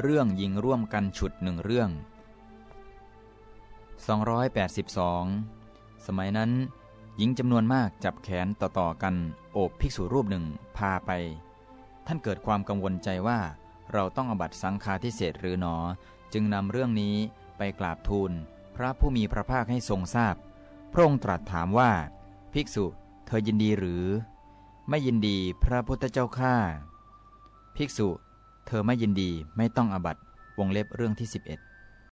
เรื่องยิงร่วมกันฉุดหนึ่งเรื่อง 282 สมัยนั้น หญิงจำนวนมากจับแขนต่อๆกันโอบภิกษุรูปหนึ่งพาไป ท่านเกิดความกังวลใจว่าเราต้องอบัตสังฆาทิเศษหรือหนอ จึงนำเรื่องนี้ไปกราบทูล พระผู้มีพระภาคให้ทรงทราบ พระองค์ตรัสถามว่า ภิกษุเธอยินดีหรือ ไม่ยินดีพระพุทธเจ้าข้าภิกษุ เธอไม่ยินดีไม่ต้องอบัตวงเล็บเรื่องที่ 11